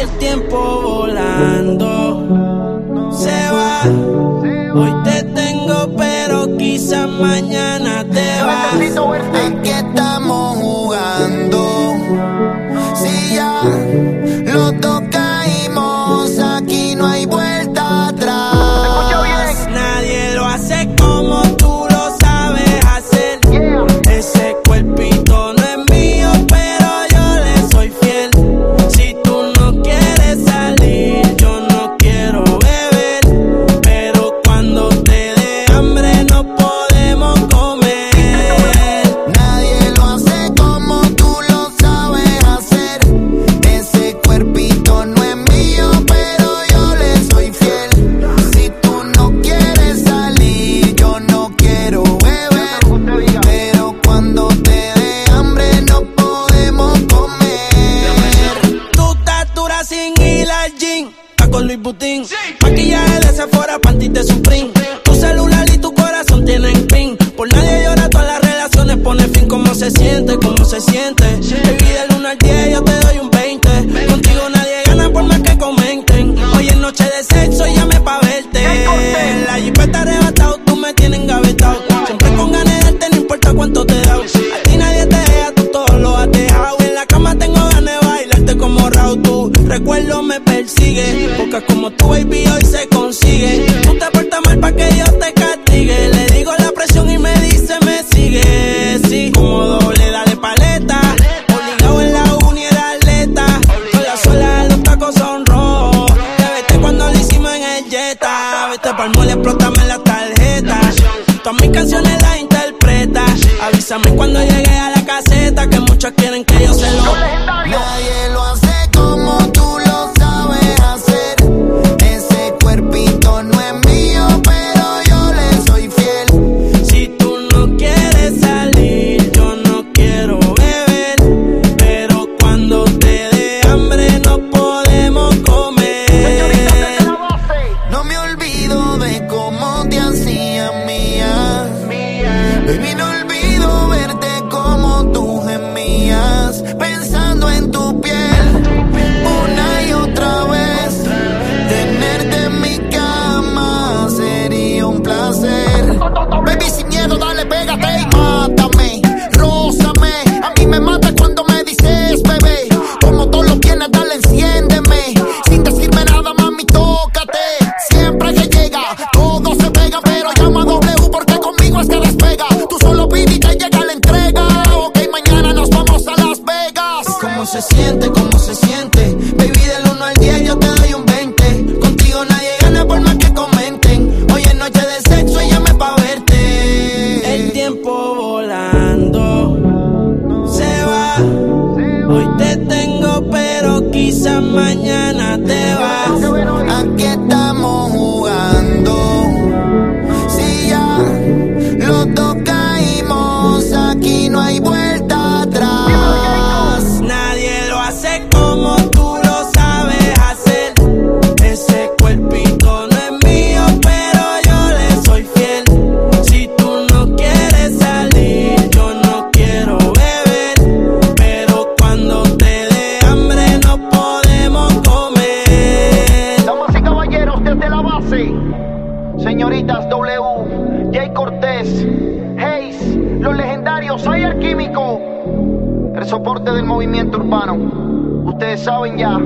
el tiempo volando. Se va, hoy te tengo, pero quizás mañana te vas. Aquí está. Sí. Maquillaje de Sephora, panty de Supreme. Tu celular y tu corazón tienen pin. Por nadie llora, todas las relaciones pone fin. ¿Cómo se siente? ¿Cómo se siente? Baby, del 1 al 10, yo Te palmo y explótame la tarjeta. Todas mis canciones las interpreta. Avísame cuando llegue a la caseta que muchos quieren que yo Baby, no quizás mañana te vas. ¿A Aquí estamos jugando. Si ya los dos caímos, aquí no hay vuelta. soy el químico, el soporte del movimiento urbano. Ustedes saben ya.